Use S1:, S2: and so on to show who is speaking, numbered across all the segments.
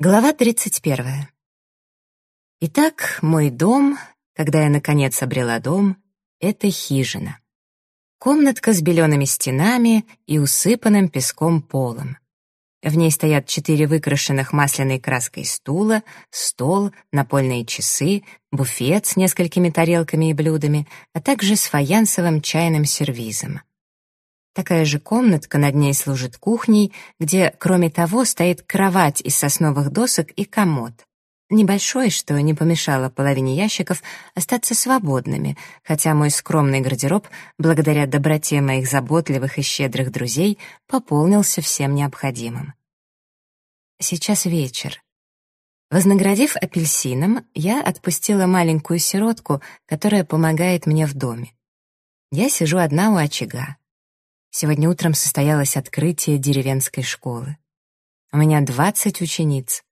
S1: Глава 31. Итак, мой дом, когда я наконец обрела дом, это хижина. Комнатка с белеными стенами и усыпанным песком полом. В ней стоят четыре выкрашенных масляной краской стула, стол, напольные часы, буфет с несколькими тарелками и блюдами, а также с фаянсовым чайным сервизом. Такая же комнатка над ней служит кухней, где, кроме того, стоит кровать из сосновых досок и комод. Небольшой, что не помешало половине ящиков остаться свободными, хотя мой скромный гардероб, благодаря доброте моих заботливых и щедрых друзей, пополнился всем необходимым. Сейчас вечер. Вознаградив апельсином, я отпустила маленькую сиротку, которая помогает мне в доме. Я сижу одна у очага. Сегодня утром состоялось открытие деревенской школы. У меня 20 учениц.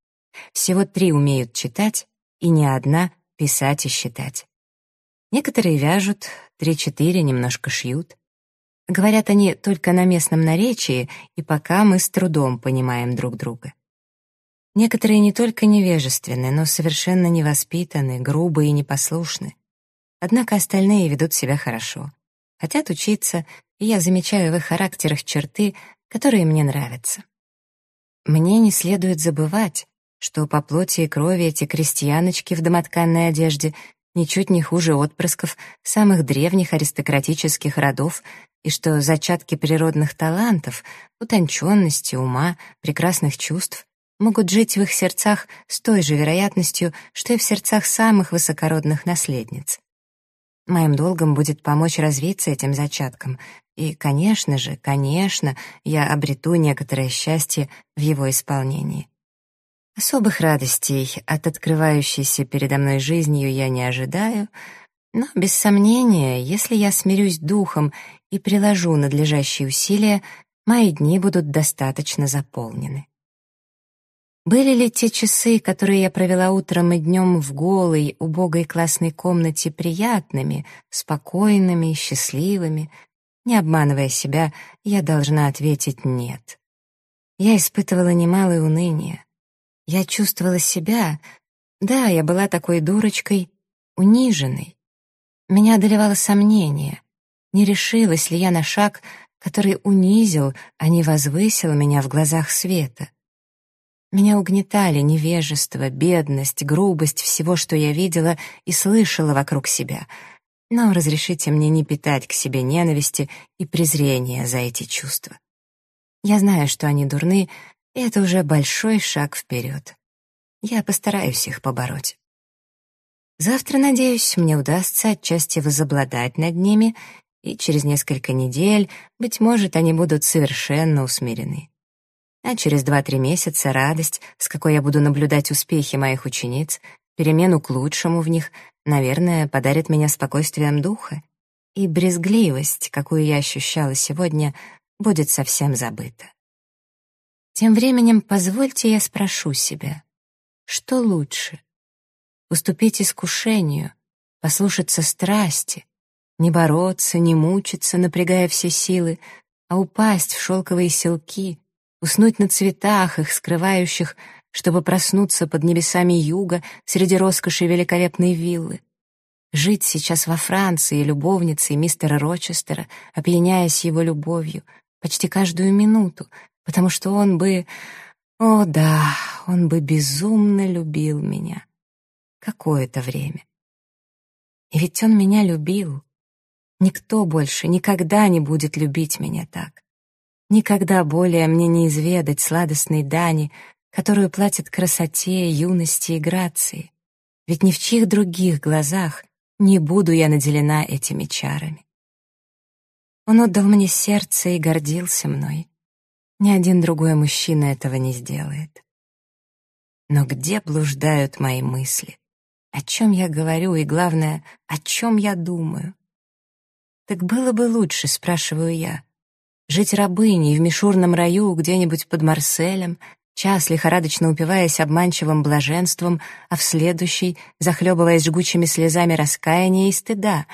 S1: Всего три умеют читать, и ни одна — писать и считать. Некоторые вяжут, три-четыре немножко шьют. Говорят они только на местном наречии, и пока мы с трудом понимаем друг друга. Некоторые не только невежественны, но совершенно невоспитаны, грубы и непослушны. Однако остальные ведут себя хорошо. Хотят учиться и я замечаю в их характерах черты, которые мне нравятся. Мне не следует забывать, что по плоти и крови эти крестьяночки в домотканной одежде ничуть не хуже отпрысков самых древних аристократических родов и что зачатки природных талантов, утонченности, ума, прекрасных чувств могут жить в их сердцах с той же вероятностью, что и в сердцах самых высокородных наследниц. Моим долгом будет помочь развиться этим зачаткам, и, конечно же, конечно, я обрету некоторое счастье в его исполнении. Особых радостей от открывающейся передо мной жизнью я не ожидаю, но, без сомнения, если я смирюсь духом и приложу надлежащие усилия, мои дни будут достаточно заполнены. Были ли те часы, которые я провела утром и днем в голой, убогой классной комнате приятными, спокойными счастливыми, не обманывая себя, я должна ответить «нет». Я испытывала немалое уныние. Я чувствовала себя, да, я была такой дурочкой, униженной. Меня одолевало сомнение, не решилась ли я на шаг, который унизил, а не возвысил меня в глазах света. Меня угнетали невежество, бедность, грубость всего, что я видела и слышала вокруг себя — но разрешите мне не питать к себе ненависти и презрения за эти чувства. Я знаю, что они дурны, и это уже большой шаг вперед. Я постараюсь их побороть. Завтра, надеюсь, мне удастся отчасти возобладать над ними, и через несколько недель, быть может, они будут совершенно усмирены. А через два-три месяца радость, с какой я буду наблюдать успехи моих учениц, перемену к лучшему в них, наверное, подарит меня спокойствием духа, и брезгливость, какую я ощущала сегодня, будет совсем забыта. Тем временем позвольте я спрошу себя, что лучше? Уступить искушению, послушаться страсти, не бороться, не мучиться, напрягая все силы, а упасть в шелковые селки, уснуть на цветах, их скрывающих чтобы проснуться под небесами юга среди роскоши великолепной виллы. Жить сейчас во Франции любовницей мистера Рочестера, опьяняясь его любовью, почти каждую минуту, потому что он бы... О, да, он бы безумно любил меня. Какое-то время. И ведь он меня любил. Никто больше никогда не будет любить меня так. Никогда более мне не изведать сладостной дани, которую платят красоте, юности и грации. Ведь ни в чьих других глазах не буду я наделена этими чарами. Он отдал мне сердце и гордился мной. Ни один другой мужчина этого не сделает. Но где блуждают мои мысли? О чем я говорю и, главное, о чем я думаю? Так было бы лучше, спрашиваю я, жить рабыней в мишурном раю где-нибудь под Марселем, час лихорадочно упиваясь обманчивым блаженством, а в следующий захлебываясь жгучими слезами раскаяния и стыда,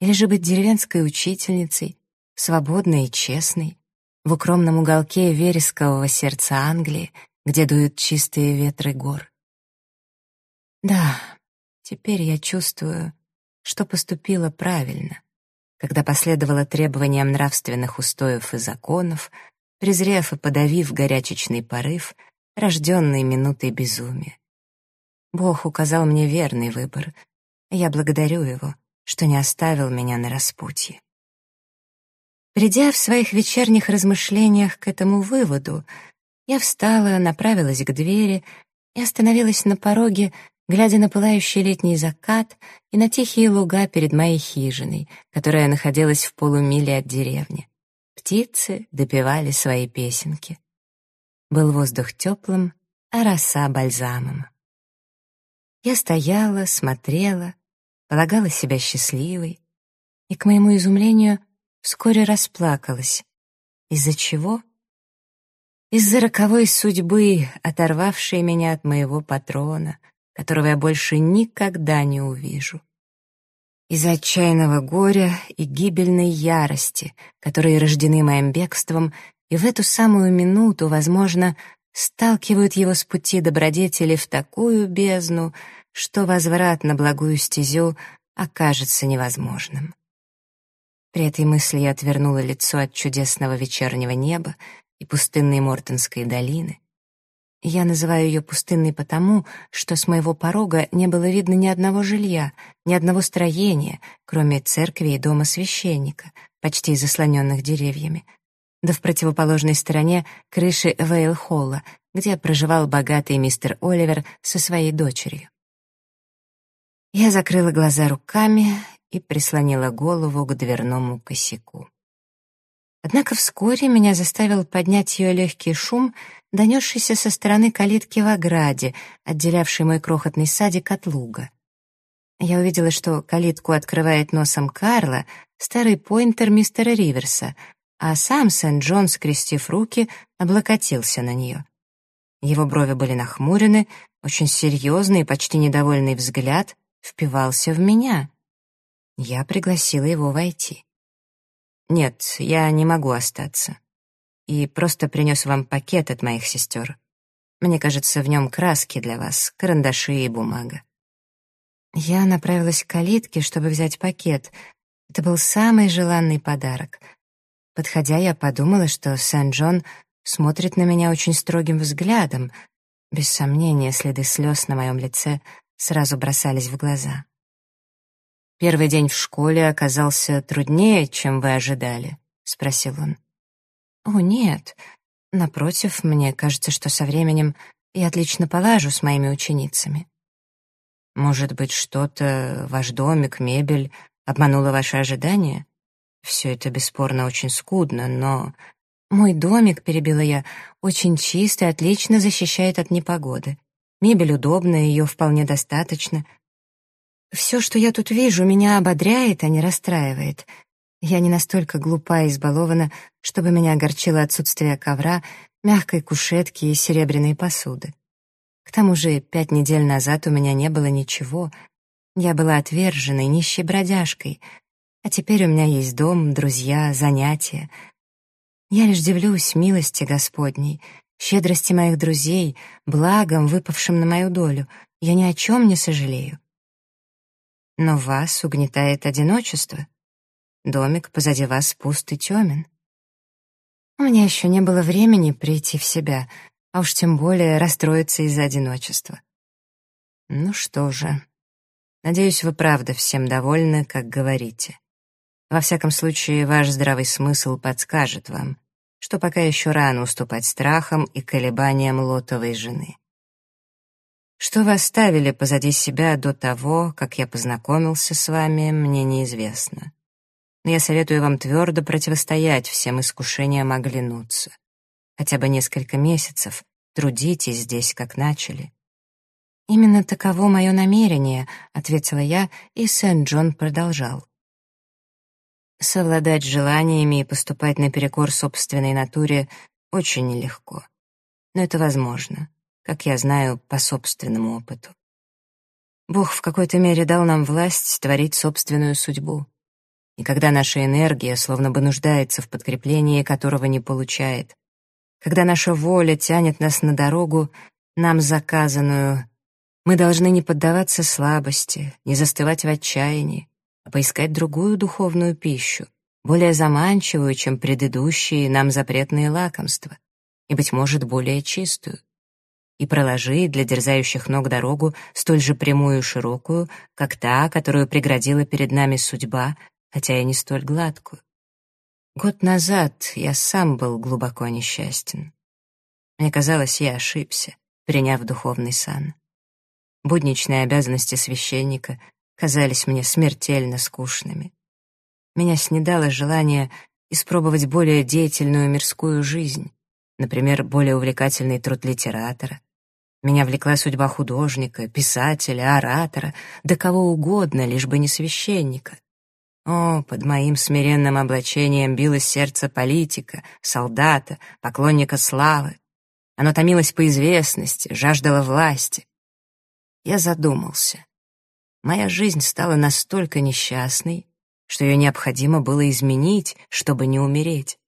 S1: или же быть деревенской учительницей, свободной и честной, в укромном уголке верескового сердца Англии, где дуют чистые ветры гор. Да, теперь я чувствую, что поступила правильно, когда последовала требованиям нравственных устоев и законов, презрев и подавив горячечный порыв, рожденный минутой безумия. Бог указал мне верный выбор, я благодарю Его, что не оставил меня на распутье. Придя в своих вечерних размышлениях к этому выводу, я встала, направилась к двери и остановилась на пороге, глядя на пылающий летний закат и на тихие луга перед моей хижиной, которая находилась в полумиле от деревни. Птицы допевали свои песенки. Был воздух теплым, а роса бальзамом. Я стояла, смотрела, полагала себя счастливой и, к моему изумлению, вскоре расплакалась. Из-за чего? Из-за роковой судьбы, оторвавшей меня от моего патрона, которого я больше никогда не увижу. Из-за отчаянного горя и гибельной ярости, которые рождены моим бегством, и в эту самую минуту, возможно, сталкивают его с пути добродетели в такую бездну, что возврат на благую стезю окажется невозможным. При этой мысли я отвернула лицо от чудесного вечернего неба и пустынной Мортонской долины. Я называю ее пустынной потому, что с моего порога не было видно ни одного жилья, ни одного строения, кроме церкви и дома священника, почти заслоненных деревьями, да в противоположной стороне крыши Вейл-Холла, где проживал богатый мистер Оливер со своей дочерью. Я закрыла глаза руками и прислонила голову к дверному косяку. Однако вскоре меня заставил поднять ее легкий шум, донесшийся со стороны калитки в ограде, отделявшей мой крохотный садик от луга. Я увидела, что калитку открывает носом Карла, старый поинтер мистера Риверса, а сам Сент-Джон, скрестив руки, облокотился на нее. Его брови были нахмурены, очень серьезный и почти недовольный взгляд впивался в меня. Я пригласила его войти. «Нет, я не могу остаться. И просто принес вам пакет от моих сестер. Мне кажется, в нем краски для вас, карандаши и бумага». Я направилась к калитке, чтобы взять пакет. Это был самый желанный подарок. Подходя, я подумала, что Сент-Джон смотрит на меня очень строгим взглядом. Без сомнения, следы слез на моем лице сразу бросались в глаза. «Первый день в школе оказался труднее, чем вы ожидали?» — спросил он. «О, нет. Напротив, мне кажется, что со временем я отлично полажу с моими ученицами». «Может быть, что-то, ваш домик, мебель, обмануло ваши ожидания? Все это бесспорно очень скудно, но...» «Мой домик, — перебила я, — очень чистый, отлично защищает от непогоды. Мебель удобная, ее вполне достаточно. Все, что я тут вижу, меня ободряет, а не расстраивает. Я не настолько глупа и избалована, чтобы меня огорчило отсутствие ковра, мягкой кушетки и серебряной посуды. К тому же пять недель назад у меня не было ничего. Я была отверженной, нищей бродяжкой. А теперь у меня есть дом, друзья, занятия. Я лишь дивлюсь милости Господней, щедрости моих друзей, благом, выпавшим на мою долю. Я ни о чем не сожалею. Но вас угнетает одиночество. Домик позади вас пуст и темен. У меня еще не было времени прийти в себя, а уж тем более расстроиться из-за одиночества. Ну что же, надеюсь, вы правда всем довольны, как говорите. Во всяком случае, ваш здравый смысл подскажет вам, что пока еще рано уступать страхам и колебаниям лотовой жены. Что вы оставили позади себя до того, как я познакомился с вами, мне неизвестно. Но я советую вам твердо противостоять всем искушениям оглянуться. Хотя бы несколько месяцев трудитесь здесь, как начали. «Именно таково мое намерение», — ответила я, и Сент-Джон продолжал. Совладать желаниями и поступать наперекор собственной натуре очень нелегко. Но это возможно как я знаю по собственному опыту. Бог в какой-то мере дал нам власть творить собственную судьбу. И когда наша энергия словно бы нуждается в подкреплении, которого не получает, когда наша воля тянет нас на дорогу, нам заказанную, мы должны не поддаваться слабости, не застывать в отчаянии, а поискать другую духовную пищу, более заманчивую, чем предыдущие нам запретные лакомства, и, быть может, более чистую. И проложи для дерзающих ног дорогу столь же прямую и широкую, как та, которую преградила перед нами судьба, хотя и не столь гладкую. Год назад я сам был глубоко несчастен. Мне казалось, я ошибся, приняв духовный сан. Будничные обязанности священника казались мне смертельно скучными. Меня снедало желание испробовать более деятельную мирскую жизнь, например, более увлекательный труд литератора. Меня влекла судьба художника, писателя, оратора, да кого угодно, лишь бы не священника. О, под моим смиренным облачением билось сердце политика, солдата, поклонника славы. Оно томилось по известности, жаждало власти. Я задумался. Моя жизнь стала настолько несчастной, что ее необходимо было изменить, чтобы не умереть.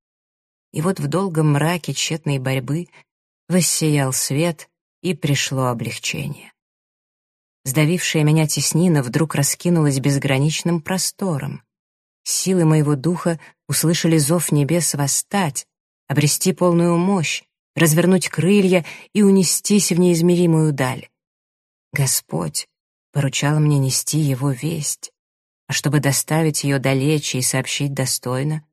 S1: И вот в долгом мраке тщетной борьбы воссиял свет, и пришло облегчение. Сдавившая меня теснина вдруг раскинулась безграничным простором. Силы моего духа услышали зов небес восстать, обрести полную мощь, развернуть крылья и унестись в неизмеримую даль. Господь поручал мне нести его весть, а чтобы доставить ее далече и сообщить достойно,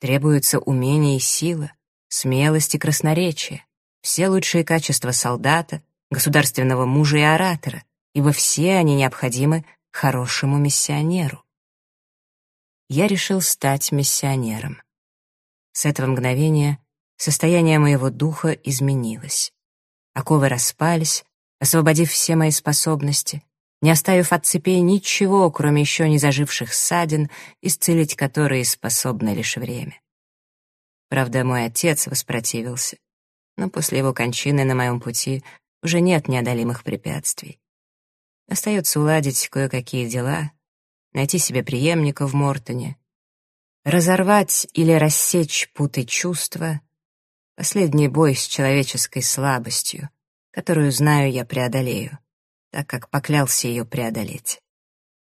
S1: требуется умение и сила, смелость и красноречие, все лучшие качества солдата, государственного мужа и оратора, ибо все они необходимы хорошему миссионеру я решил стать миссионером. С этого мгновения состояние моего духа изменилось. Оковы распались, освободив все мои способности, не оставив от цепей ничего, кроме еще не заживших ссадин, исцелить которые способно лишь время. Правда, мой отец воспротивился, но после его кончины на моем пути уже нет неодолимых препятствий. Остается уладить кое-какие дела, найти себе преемника в Мортоне, разорвать или рассечь путы чувства — последний бой с человеческой слабостью, которую, знаю, я преодолею, так как поклялся ее преодолеть.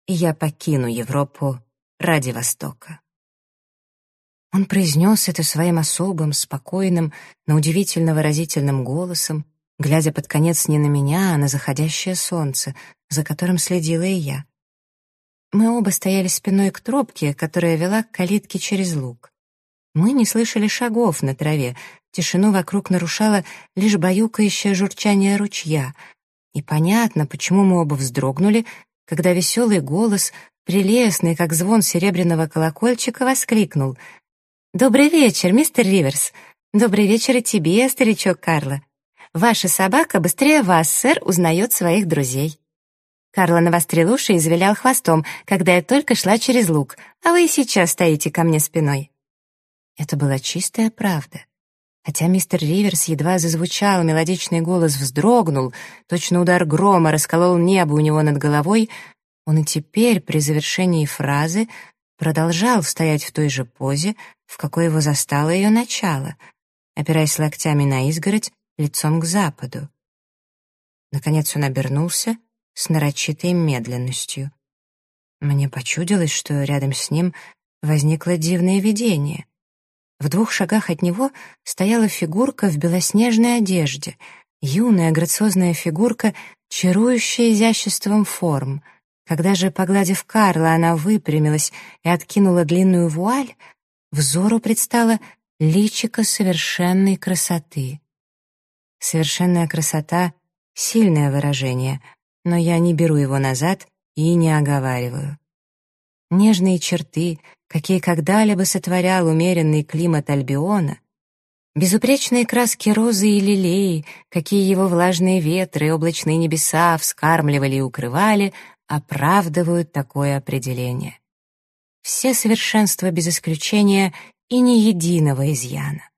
S1: И я покину Европу ради Востока. Он произнес это своим особым, спокойным, но удивительно выразительным голосом, глядя под конец не на меня, а на заходящее солнце, за которым следила и я. Мы оба стояли спиной к тропке, которая вела к калитке через луг. Мы не слышали шагов на траве, тишину вокруг нарушало лишь баюкающее журчание ручья. И понятно, почему мы оба вздрогнули, когда веселый голос, прелестный, как звон серебряного колокольчика, воскликнул. «Добрый вечер, мистер Риверс! Добрый вечер и тебе, старичок Карло! Ваша собака быстрее вас, сэр, узнает своих друзей!» Карла навострил уши и завилял хвостом, когда я только шла через луг, а вы и сейчас стоите ко мне спиной. Это была чистая правда. Хотя мистер Риверс едва зазвучал, мелодичный голос вздрогнул, точно удар грома расколол небо у него над головой, он и теперь, при завершении фразы, продолжал стоять в той же позе, в какой его застало ее начало, опираясь локтями на изгородь, лицом к западу. Наконец он обернулся — с нарочитой медленностью. Мне почудилось, что рядом с ним возникло дивное видение. В двух шагах от него стояла фигурка в белоснежной одежде, юная грациозная фигурка, чарующая изяществом форм. Когда же, погладив Карла, она выпрямилась и откинула длинную вуаль, взору предстала личико совершенной красоты. Совершенная красота — сильное выражение — но я не беру его назад и не оговариваю. Нежные черты, какие когда-либо сотворял умеренный климат Альбиона, безупречные краски розы и лилеи, какие его влажные ветры и облачные небеса вскармливали и укрывали, оправдывают такое определение. Все совершенства без исключения и ни единого изъяна.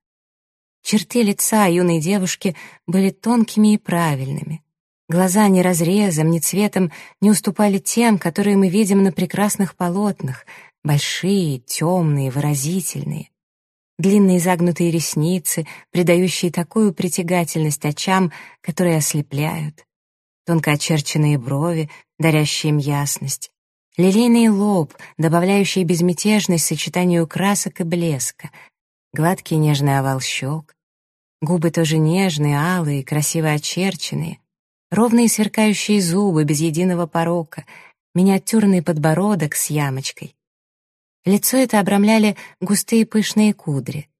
S1: Черты лица юной девушки были тонкими и правильными. Глаза ни разрезом, ни цветом не уступали тем, которые мы видим на прекрасных полотнах, большие, темные, выразительные. длинные загнутые ресницы, придающие такую притягательность очам, которые ослепляют, тонко очерченные брови, дарящие им ясность, лилейный лоб, добавляющий безмятежность сочетанию красок и блеска, гладкий нежный овал щек, губы тоже нежные, алые, красиво очерченные, ровные сверкающие зубы без единого порока, миниатюрный подбородок с ямочкой. Лицо это обрамляли густые пышные кудри.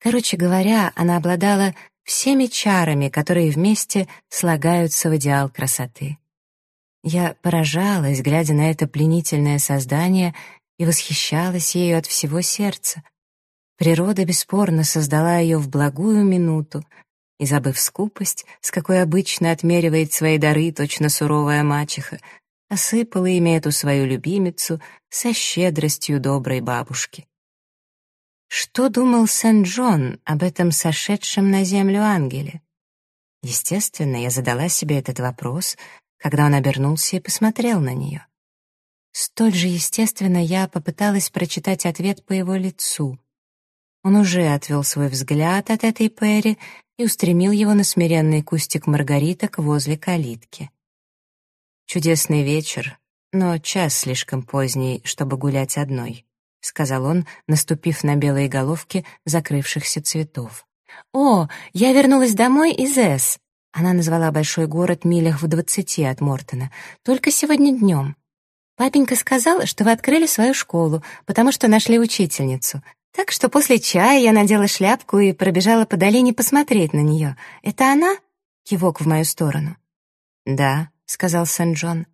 S1: Короче говоря, она обладала всеми чарами, которые вместе слагаются в идеал красоты. Я поражалась, глядя на это пленительное создание, и восхищалась ею от всего сердца. Природа бесспорно создала ее в благую минуту, и, забыв скупость, с какой обычно отмеривает свои дары точно суровая мачеха, осыпала ими эту свою любимицу со щедростью доброй бабушки. Что думал Сент-Джон об этом сошедшем на землю ангеле? Естественно, я задала себе этот вопрос, когда он обернулся и посмотрел на нее. Столь же естественно я попыталась прочитать ответ по его лицу. Он уже отвел свой взгляд от этой Перри и устремил его на смиренный кустик маргариток возле калитки. «Чудесный вечер, но час слишком поздний, чтобы гулять одной», — сказал он, наступив на белые головки закрывшихся цветов. «О, я вернулась домой из Эс!» Она назвала большой город милях в двадцати от Мортона. «Только сегодня днем. Папенька сказал, что вы открыли свою школу, потому что нашли учительницу. Так что после чая я надела шляпку и пробежала по долине посмотреть на нее. Это она?» Кивок в мою сторону. «Да», — сказал Сент-Джон.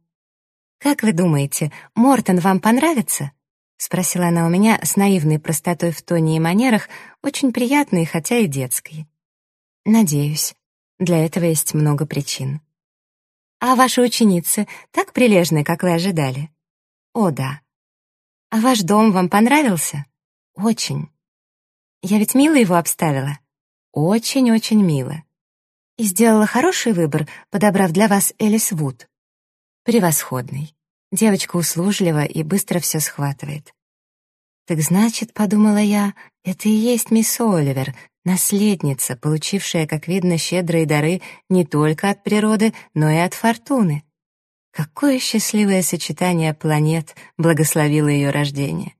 S1: «Как вы думаете, Мортон вам понравится?» — спросила она у меня с наивной простотой в тоне и манерах, очень приятной, хотя и детской. «Надеюсь. Для этого есть много причин». «А ваши ученицы так прилежны, как вы ожидали?» «О, да». «А ваш дом вам понравился?» «Очень». «Я ведь мило его обставила?» «Очень-очень мило». «И сделала хороший выбор, подобрав для вас Элис Вуд?» «Превосходный. Девочка услужлива и быстро все схватывает». «Так значит, — подумала я, — это и есть мисс Оливер, наследница, получившая, как видно, щедрые дары не только от природы, но и от фортуны. Какое счастливое сочетание планет благословило ее рождение.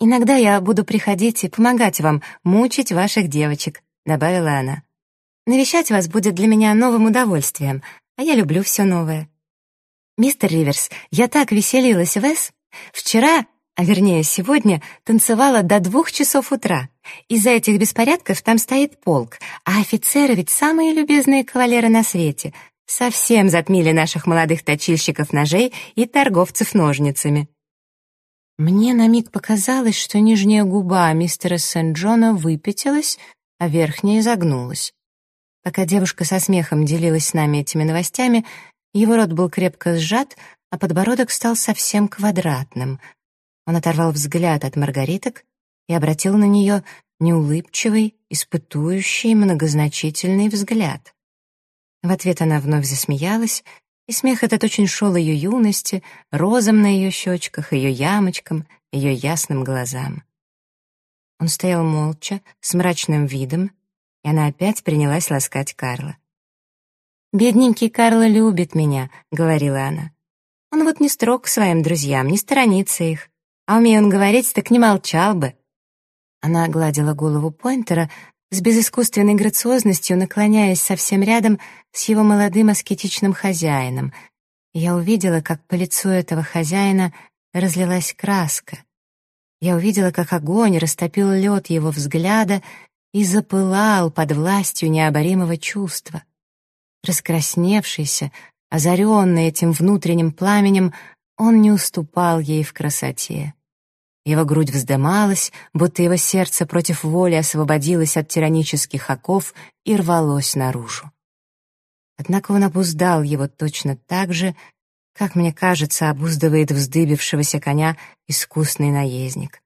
S1: «Иногда я буду приходить и помогать вам мучить ваших девочек», — добавила она. «Навещать вас будет для меня новым удовольствием, а я люблю все новое». «Мистер Риверс, я так веселилась в Эс. Вчера, а вернее сегодня, танцевала до двух часов утра. Из-за этих беспорядков там стоит полк, а офицеры ведь самые любезные кавалеры на свете. Совсем затмили наших молодых точильщиков ножей и торговцев ножницами». Мне на миг показалось, что нижняя губа мистера Сент-Джона выпятилась, а верхняя изогнулась. Пока девушка со смехом делилась с нами этими новостями, его рот был крепко сжат, а подбородок стал совсем квадратным. Он оторвал взгляд от маргариток и обратил на нее неулыбчивый, испытующий, многозначительный взгляд. В ответ она вновь засмеялась и смех этот очень шел ее юности, розам на ее щечках, ее ямочкам, ее ясным глазам. Он стоял молча, с мрачным видом, и она опять принялась ласкать Карла. «Бедненький Карло любит меня», — говорила она. «Он вот не строг к своим друзьям, не сторонится их. А умея он говорить, так не молчал бы». Она гладила голову Пойнтера, с безыскусственной грациозностью наклоняясь совсем рядом с его молодым аскетичным хозяином. Я увидела, как по лицу этого хозяина разлилась краска. Я увидела, как огонь растопил лед его взгляда и запылал под властью необоримого чувства. Раскрасневшийся, озаренный этим внутренним пламенем, он не уступал ей в красоте. Его грудь вздымалась, будто его сердце против воли освободилось от тиранических оков и рвалось наружу. Однако он обуздал его точно так же, как, мне кажется, обуздывает вздыбившегося коня искусный наездник.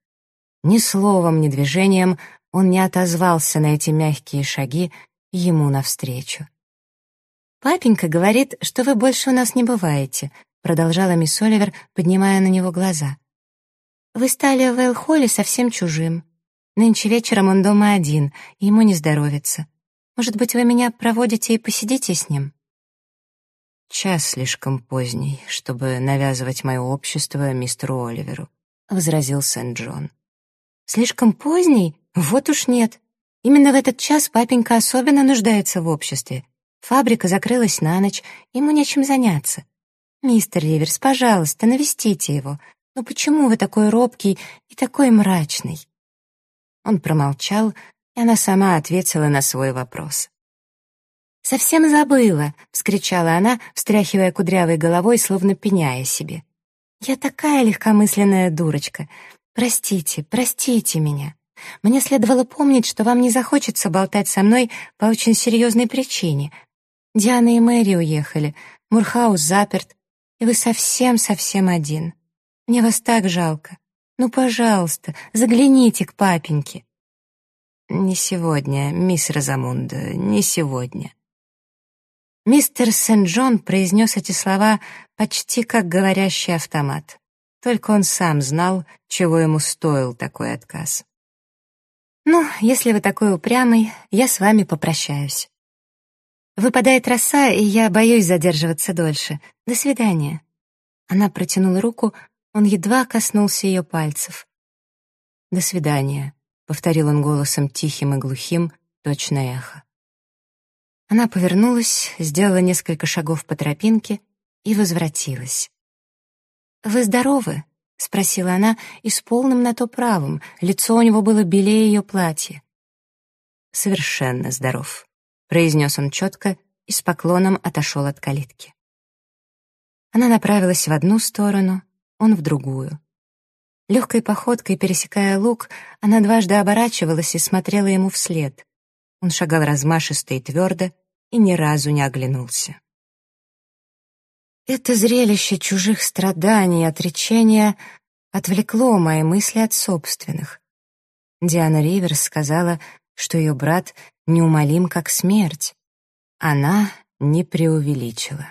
S1: Ни словом, ни движением он не отозвался на эти мягкие шаги ему навстречу. «Папенька говорит, что вы больше у нас не бываете», продолжала мисс Оливер, поднимая на него глаза. Вы стали в Элхоле совсем чужим. Нынче вечером он дома один, и ему не здоровится. Может быть, вы меня проводите и посидите с ним?»
S2: «Час слишком поздний, чтобы навязывать мое общество мистеру Оливеру», — возразил Сент-Джон.
S1: «Слишком поздний? Вот уж нет. Именно в этот час папенька особенно нуждается в обществе. Фабрика закрылась на ночь, ему нечем заняться. Мистер Риверс, пожалуйста, навестите его. Ну почему вы такой робкий и такой мрачный?» Он промолчал, и она сама ответила на свой вопрос. «Совсем забыла!» — вскричала она, встряхивая кудрявой головой, словно пеняя себе. «Я такая легкомысленная дурочка. Простите, простите меня. Мне следовало помнить, что вам не захочется болтать со мной по очень серьезной причине. Диана и Мэри уехали, Мурхаус заперт, и вы совсем-совсем один. Мне вас так жалко. Ну, пожалуйста, загляните к папеньке».
S2: «Не сегодня, мисс Розамунда, не сегодня».
S1: Мистер Сент-Джон произнес эти слова почти как говорящий автомат. Только он сам знал, чего ему стоил такой отказ. «Ну, если вы такой упрямый, я с вами попрощаюсь. Выпадает роса, и я боюсь задерживаться дольше. До свидания». Она протянула руку, он едва коснулся ее пальцев.
S2: «До свидания», — повторил он голосом тихим и глухим, точно эхо.
S1: Она повернулась, сделала несколько шагов по тропинке и возвратилась. «Вы здоровы?» — спросила она, и с полным на то правом, лицо у него было белее ее платья.
S2: «Совершенно здоров», — произнес он четко и с поклоном отошел от калитки.
S1: Она направилась в одну сторону, он в другую. Легкой походкой, пересекая луг, она дважды оборачивалась и смотрела ему вслед. Он шагал размашисто и твердо и ни разу не оглянулся. Это зрелище чужих страданий и отречения отвлекло мои мысли от собственных. Диана Риверс сказала, что ее брат неумолим как смерть. Она не преувеличила.